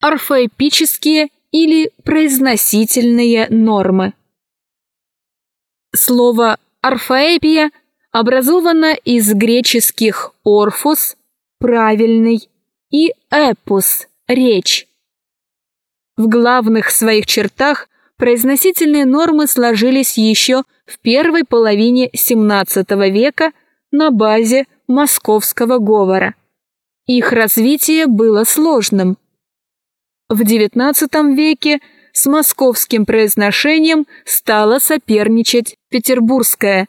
орфоэпические или произносительные нормы. Слово орфоэпия образовано из греческих орфос – правильный и эпос – речь. В главных своих чертах произносительные нормы сложились еще в первой половине XVII века на базе московского говора. Их развитие было сложным. В XIX веке с московским произношением стало соперничать петербургское.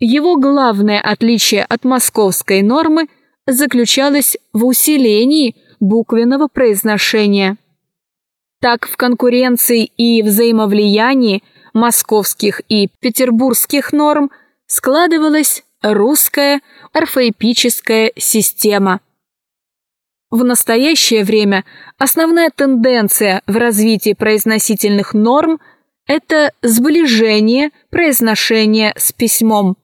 Его главное отличие от московской нормы заключалось в усилении буквенного произношения. Так в конкуренции и взаимовлиянии московских и петербургских норм складывалась русская орфоэпическая система. В настоящее время основная тенденция в развитии произносительных норм – это сближение произношения с письмом.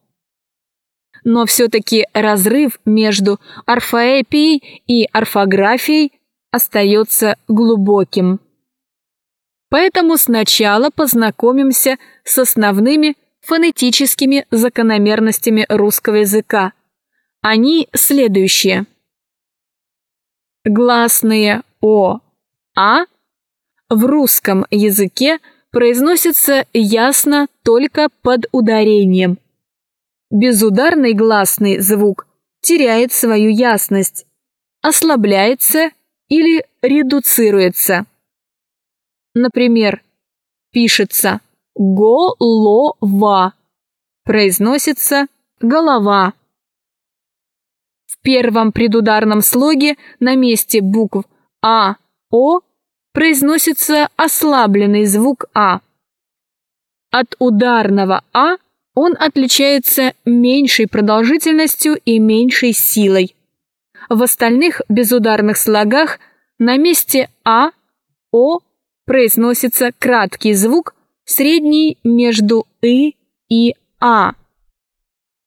Но все-таки разрыв между орфоэпией и орфографией остается глубоким. Поэтому сначала познакомимся с основными фонетическими закономерностями русского языка. Они следующие. Гласные О, А в русском языке произносятся ясно только под ударением. Безударный гласный звук теряет свою ясность, ослабляется или редуцируется. Например, пишется голова, произносится голова. Первом предударном слоге на месте букв А, О произносится ослабленный звук А. От ударного А он отличается меньшей продолжительностью и меньшей силой. В остальных безударных слогах на месте А, О произносится краткий звук, средний между «и» и «а».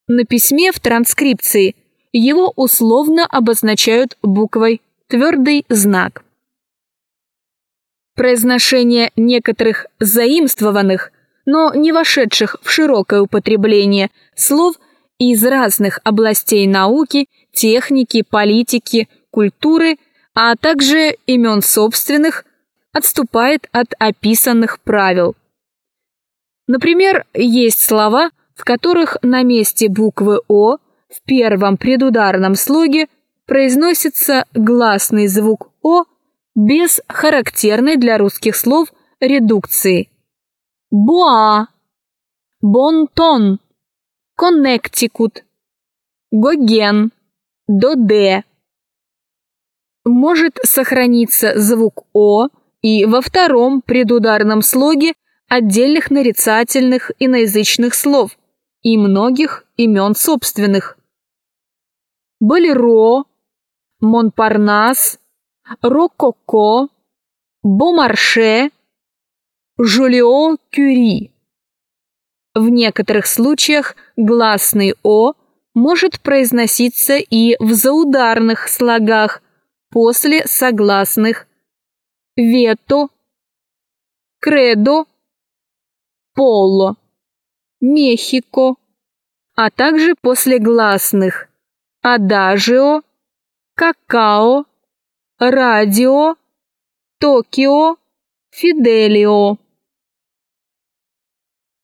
На письме в транскрипции его условно обозначают буквой твердый знак. Произношение некоторых заимствованных, но не вошедших в широкое употребление слов из разных областей науки, техники, политики, культуры, а также имен собственных, отступает от описанных правил. Например, есть слова, в которых на месте буквы «о» в первом предударном слоге произносится гласный звук «о» без характерной для русских слов редукции. Боа, Бонтон, Коннектикут, Гоген, Доде. Может сохраниться звук «о» и во втором предударном слоге отдельных нарицательных иноязычных слов и многих имен собственных. Болеро, Монпарнас, Рококо, Бомарше, Жулио Кюри. В некоторых случаях гласный «о» может произноситься и в заударных слогах после согласных вето, кредо, поло, Мехико, а также после гласных адажио, какао, радио, Токио, Фиделио.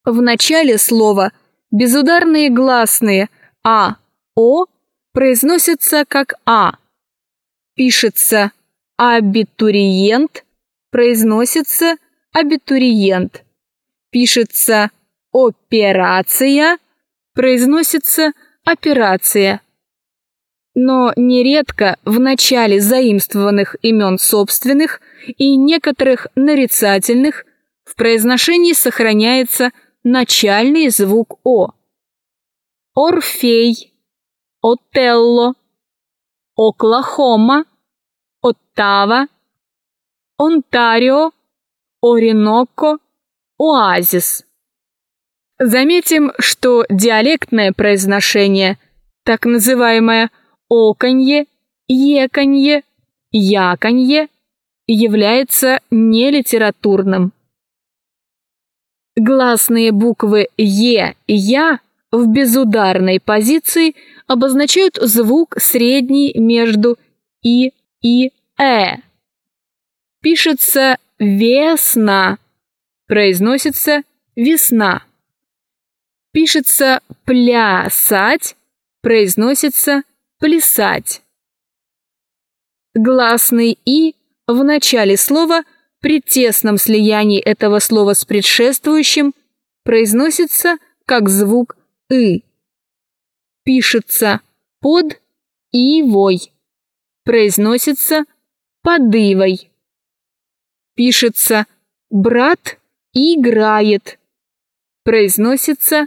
В начале слова безударные гласные А, О произносятся как А. Пишется абитуриент, произносится абитуриент. Пишется операция, произносится операция. Но нередко в начале заимствованных имен собственных и некоторых нарицательных в произношении сохраняется начальный звук О. Орфей, Отелло, Оклахома, Оттава, Онтарио, Ориноко, Оазис. Заметим, что диалектное произношение, так называемое оконье, еконье, яконье, является нелитературным. Гласные буквы «е» и «я» в безударной позиции обозначают звук средний между «и» и «э». Пишется «весна», произносится «весна». Пишется «плясать», произносится «плясать». Гласный «и» в начале слова при тесном слиянии этого слова с предшествующим произносится как звук «ы». Пишется «под» и «вой». Произносится «подывой». Пишется «брат» играет. Произносится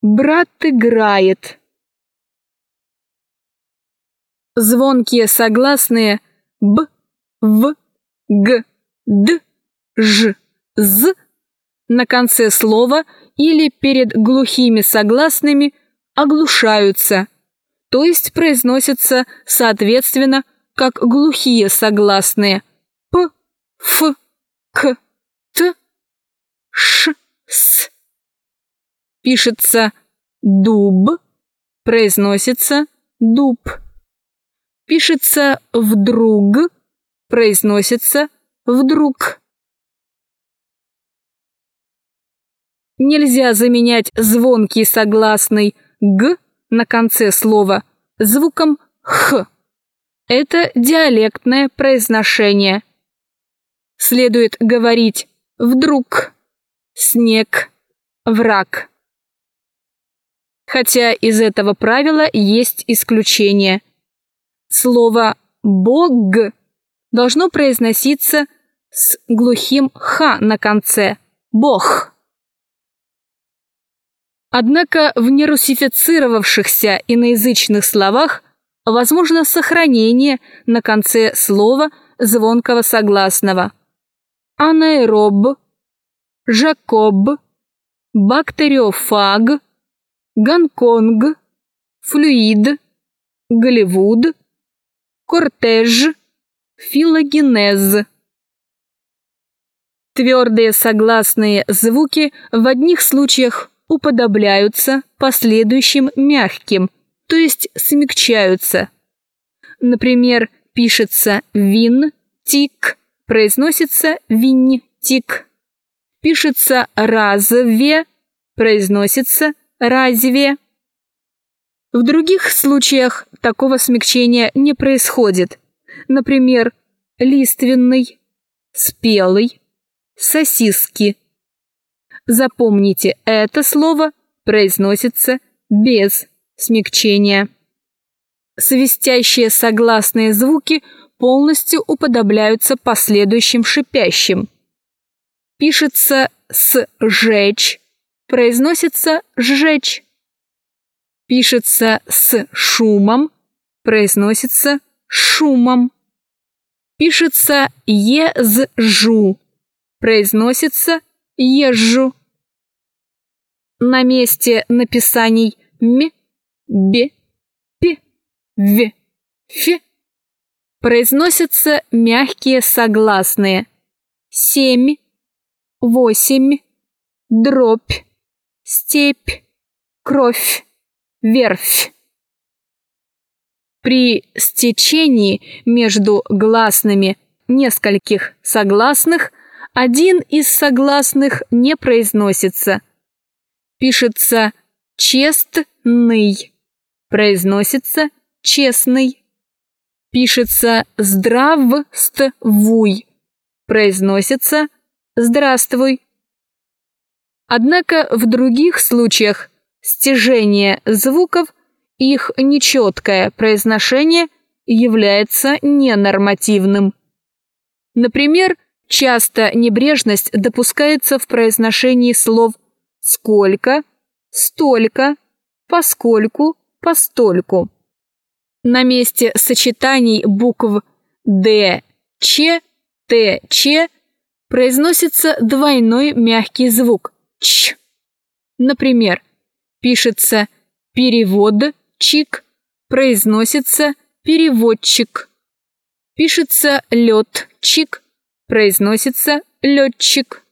«брат играет». Звонкие согласные «б», «в», «г», «д», «ж», «з» на конце слова или перед глухими согласными оглушаются, то есть произносятся соответственно как глухие согласные «п», «ф», «к», «т», «ш», «с». Пишется «дуб», произносится «дуб». Пишется «вдруг», произносится «вдруг». Нельзя заменять звонкий согласный «г» на конце слова звуком «х». Это диалектное произношение. Следует говорить «вдруг», «снег», «враг». Хотя из этого правила есть исключение – Слово «бог» должно произноситься с глухим «х» на конце «бог». Однако в нерусифицировавшихся иноязычных словах возможно сохранение на конце слова звонкого согласного. Анаэроб, Жакоб, бактериофаг, Гонконг, флюид, Голливуд – кортеж, филогенез. Твердые согласные звуки в одних случаях уподобляются последующим мягким, то есть смягчаются. Например, пишется «вин», «тик», произносится «винь-тик». Пишется «разве», произносится «разве». В других случаях такого смягчения не происходит. Например, лиственный, спелый, сосиски. Запомните, это слово произносится без смягчения. Свистящие согласные звуки полностью уподобляются последующим шипящим. Пишется с «жечь», произносится «сжечь» пишется с шумом, произносится шумом. Пишется езжу, произносится езжу. На месте написаний м, бе, пе, в, фе произносятся мягкие согласные семь, восемь, дробь, степь, кровь верфь. При стечении между гласными нескольких согласных один из согласных не произносится. Пишется честный, произносится честный. Пишется здравствуй, произносится здравствуй. Однако в других случаях стяжение звуков, их нечеткое произношение является ненормативным. Например, часто небрежность допускается в произношении слов «сколько», «столько», «поскольку», «постольку». На месте сочетаний букв «д», «ч», «т», «ч» произносится двойной мягкий звук «ч». Например, пишется переводчик, произносится переводчик. Пишется летчик, произносится летчик.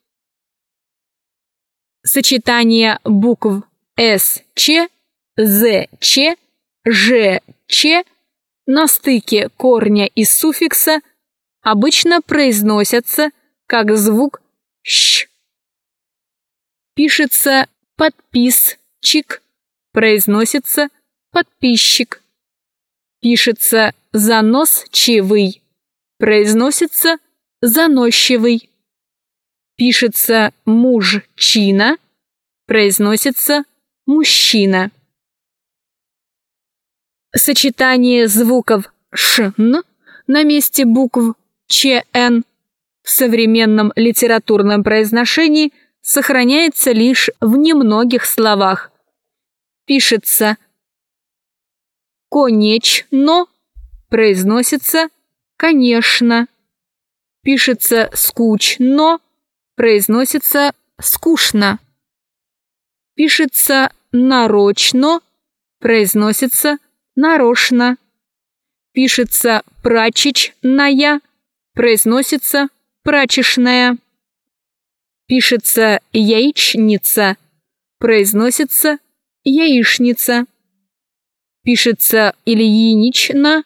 Сочетание букв С, Ч, З, Ч, Ж, Ч на стыке корня и суффикса обычно произносятся как звук «щ». Пишется подписчик, произносится подписчик. Пишется заносчивый, произносится заносчивый. Пишется мужчина, произносится мужчина. Сочетание звуков «шн» на месте букв «чн» в современном литературном произношении сохраняется лишь в немногих словах. Пишется «конечно», произносится «конечно». Пишется «скучно», произносится «скучно». Пишется «нарочно», произносится «нарочно». Пишется «прачечная», произносится «прачечная». Пишется «яичница», произносится «яичница». Пишется «ильинична»,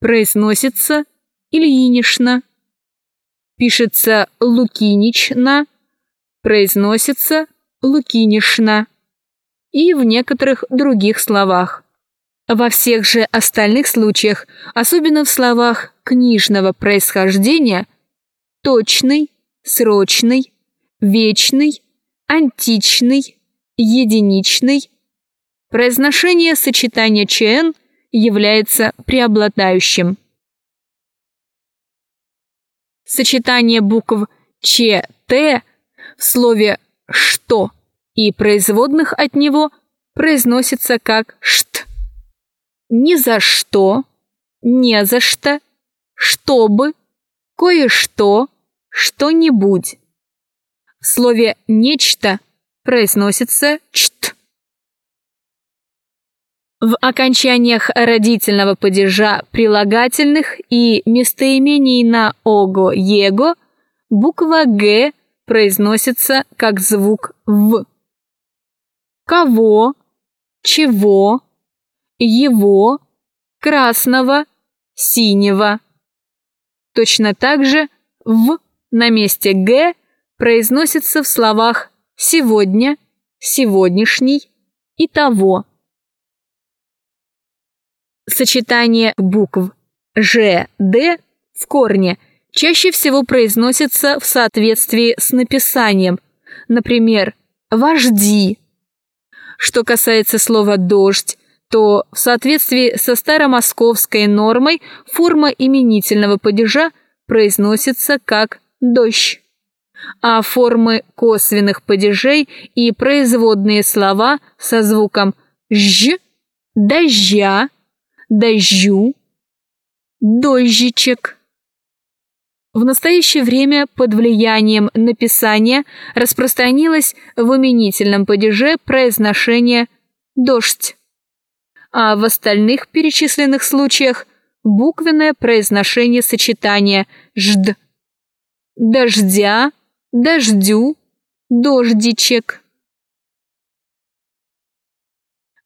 произносится «ильинишна». Пишется «лукинична», произносится «лукинишна» и в некоторых других словах. Во всех же остальных случаях, особенно в словах книжного происхождения, точный, срочный, вечный, античный, единичный, произношение сочетания ЧН является преобладающим. Сочетание букв ЧТ в слове «что» и производных от него произносится как «шт». Ни за что, не за что, чтобы, кое-что, что-нибудь. В слове «нечто» произносится «чт». В окончаниях родительного падежа прилагательных и местоимений на «ого», буква «г» произносится как звук «в». Кого, чего, его, красного, синего. Точно так же «в» на месте «г» произносится в словах «сегодня», «сегодняшний» и «того». Сочетание букв «ж», «д» в корне чаще всего произносится в соответствии с написанием, например, «вожди». Что касается слова «дождь», то в соответствии со старомосковской нормой форма именительного падежа произносится как «дождь» а формы косвенных падежей и производные слова со звуком «ж», «дождя», «дождю», «дождичек». В настоящее время под влиянием написания распространилось в именительном падеже произношение «дождь», а в остальных перечисленных случаях буквенное произношение сочетания «жд», «дождя», дождю, дождичек.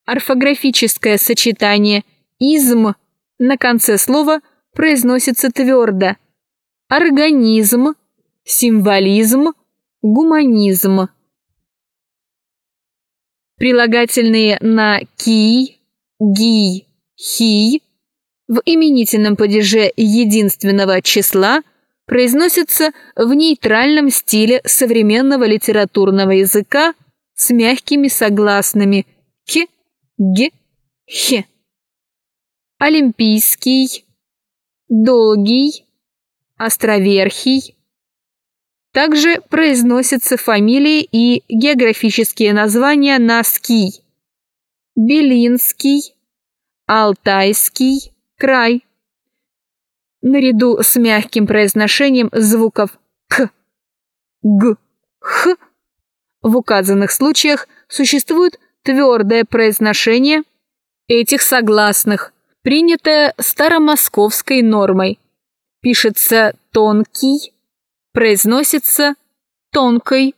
Орфографическое сочетание «изм» на конце слова произносится твердо. Организм, символизм, гуманизм. Прилагательные на «ки», «ги», «хи» в именительном падеже единственного числа – произносится в нейтральном стиле современного литературного языка с мягкими согласными «к», «г», «х». Олимпийский, долгий, островерхий. Также произносятся фамилии и географические названия на «ский». Белинский, Алтайский край наряду с мягким произношением звуков «к», «г», «х». В указанных случаях существует твердое произношение этих согласных, принятое старомосковской нормой. пишется тонкий, произносится тонкой.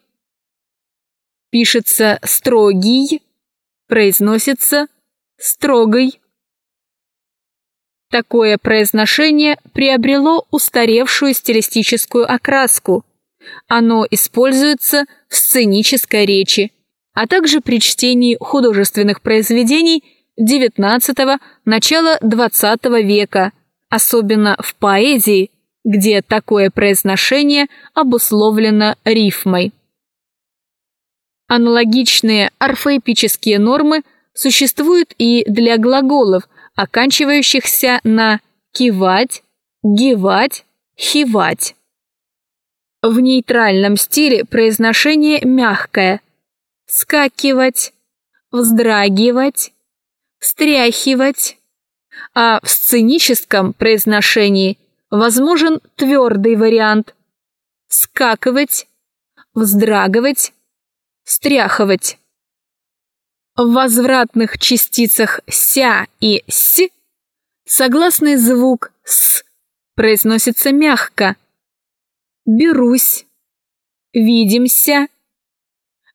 Пишется строгий, произносится строгой. Такое произношение приобрело устаревшую стилистическую окраску. Оно используется в сценической речи, а также при чтении художественных произведений XIX – начала XX века, особенно в поэзии, где такое произношение обусловлено рифмой. Аналогичные орфоэпические нормы существуют и для глаголов, оканчивающихся на «кивать», «гивать», «хивать». В нейтральном стиле произношение мягкое – скакивать, вздрагивать, встряхивать, а в сценическом произношении возможен твердый вариант – скакивать, вздрагивать, стряхивать. В возвратных частицах «ся» и «с» согласный звук «с» произносится мягко. «Берусь», «видимся».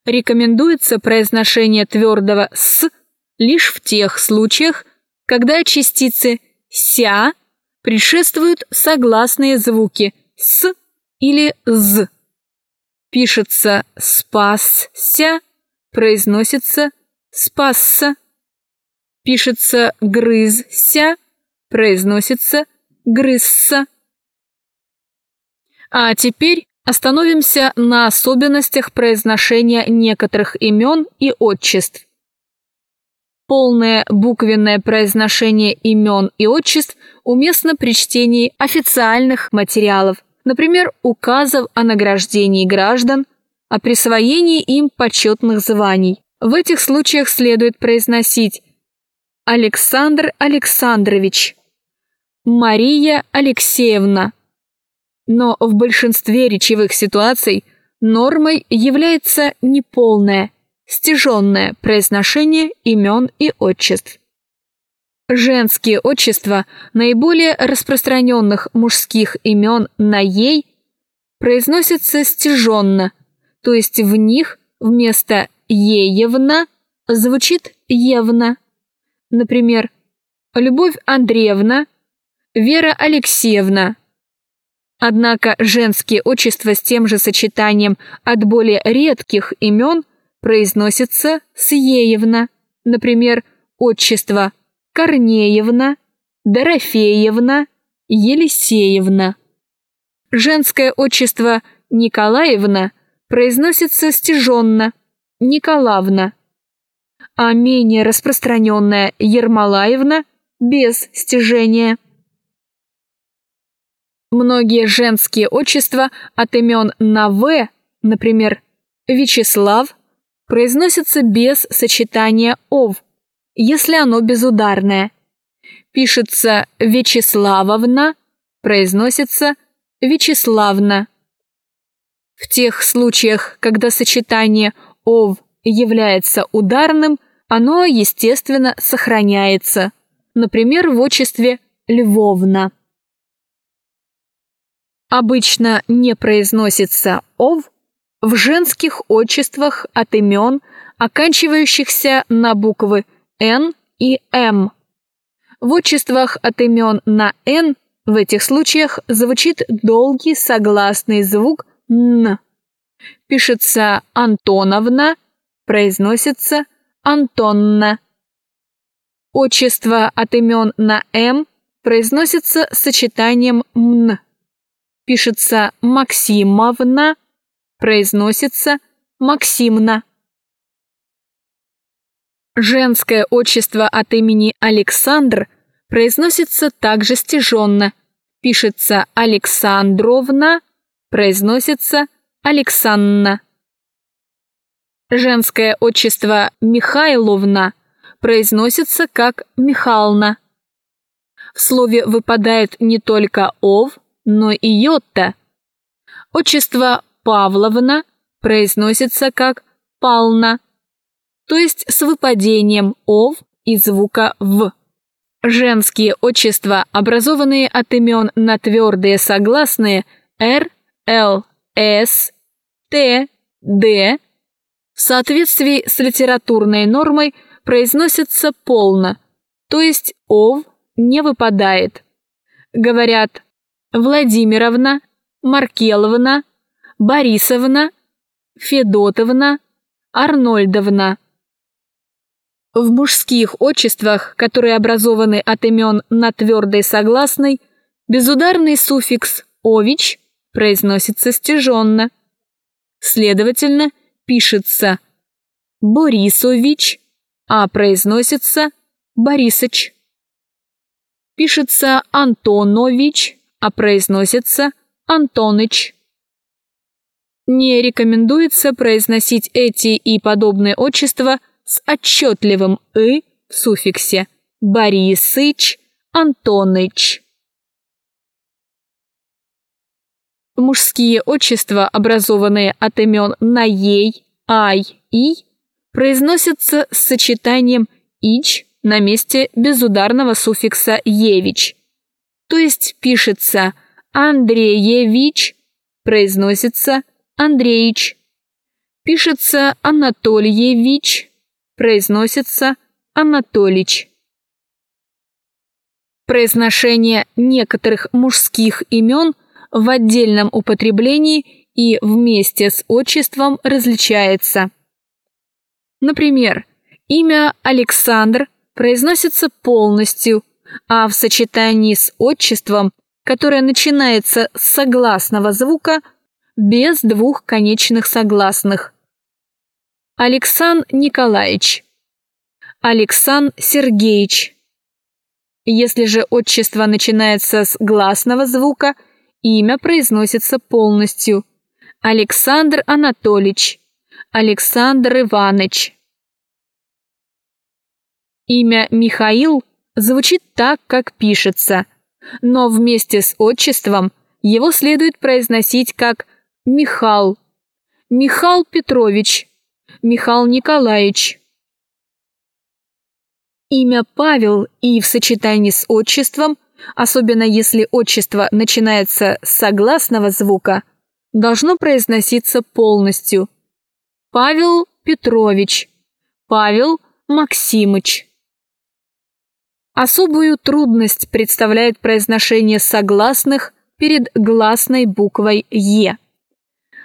Рекомендуется произношение твердого «с» лишь в тех случаях, когда частицы «ся» предшествуют согласные звуки «с» или «з». Пишется «спасся», произносится «спасся». Пишется «грызся», произносится «грызся». А теперь остановимся на особенностях произношения некоторых имен и отчеств. Полное буквенное произношение имен и отчеств уместно при чтении официальных материалов, например, указов о награждении граждан, о присвоении им почетных званий. В этих случаях следует произносить Александр Александрович, Мария Алексеевна. Но в большинстве речевых ситуаций нормой является неполное, стяженное произношение имен и отчеств. Женские отчества наиболее распространенных мужских имен на «ей» произносятся стяженно, то есть в них вместо «еевна» звучит «евна». Например, Любовь Андреевна, Вера Алексеевна. Однако женские отчества с тем же сочетанием от более редких имен – произносится Сиеевна, например, отчество Корнеевна, Дорофеевна, Елисеевна. Женское отчество Николаевна произносится стяженно Николаевна, а менее распространенное Ермолаевна без стяжения. Многие женские отчества от имен на «в», например, Вячеслав, произносится без сочетания «ов», если оно безударное. Пишется «Вячеславовна», произносится «Вячеславна». В тех случаях, когда сочетание «ов» является ударным, оно, естественно, сохраняется. Например, в отчестве «Львовна». Обычно не произносится «ов», в женских отчествах от имен, оканчивающихся на буквы «Н» и «М». В отчествах от имен на «Н» в этих случаях звучит долгий согласный звук «н». Пишется «Антоновна», произносится «Антонна». Отчество от имен на «М» произносится сочетанием «мн». Пишется «Максимовна», произносится Максимна. Женское отчество от имени Александр произносится также стяженно. Пишется Александровна, произносится Алексанна. Женское отчество Михайловна произносится как Михална. В слове выпадает не только ов, но и йота. Отчество Павловна произносится как Пална, то есть с выпадением ов и звука в. Женские отчества, образованные от имен на твердые согласные «р», «л», «с», «т», «д», в соответствии с литературной нормой произносятся полно, то есть «ов» не выпадает. Говорят Владимировна, Маркеловна, Борисовна, Федотовна, Арнольдовна. В мужских отчествах, которые образованы от имен на твердой согласной, безударный суффикс «ович» произносится стяженно. Следовательно, пишется Борисович, а произносится Борисыч. Пишется Антонович, а произносится Антоныч. Не рекомендуется произносить эти и подобные отчества с отчетливым «ы» в суффиксе Борисыч, Антоныч. Мужские отчества, образованные от имен на «ей», «ай», «и», произносятся с сочетанием «ич» на месте безударного суффикса «евич», то есть пишется «Андреевич», произносится «Андреич», пишется «Анатольевич», произносится «Анатолич». Произношение некоторых мужских имен в отдельном употреблении и вместе с отчеством различается. Например, имя Александр произносится полностью, а в сочетании с отчеством, которое начинается с согласного звука, без двух конечных согласных. Александр Николаевич. Александр Сергеевич. Если же отчество начинается с гласного звука, имя произносится полностью. Александр Анатольевич. Александр Иванович. Имя Михаил звучит так, как пишется, но вместе с отчеством его следует произносить как Михал, Михал Петрович, Михал Николаевич. Имя Павел и в сочетании с отчеством, особенно если отчество начинается с согласного звука, должно произноситься полностью. Павел Петрович, Павел Максимыч. Особую трудность представляет произношение согласных перед гласной буквой «е».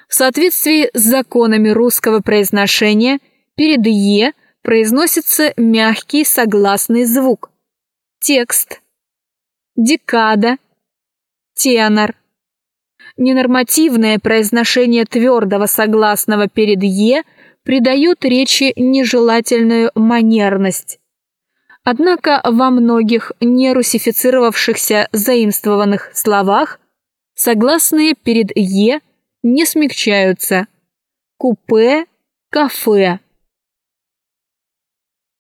В соответствии с законами русского произношения перед «е» произносится мягкий согласный звук. Текст. Декада. Тенор. Ненормативное произношение твердого согласного перед «е» придает речи нежелательную манерность. Однако во многих нерусифицировавшихся заимствованных словах согласные перед «е» не смягчаются. Купе, кафе.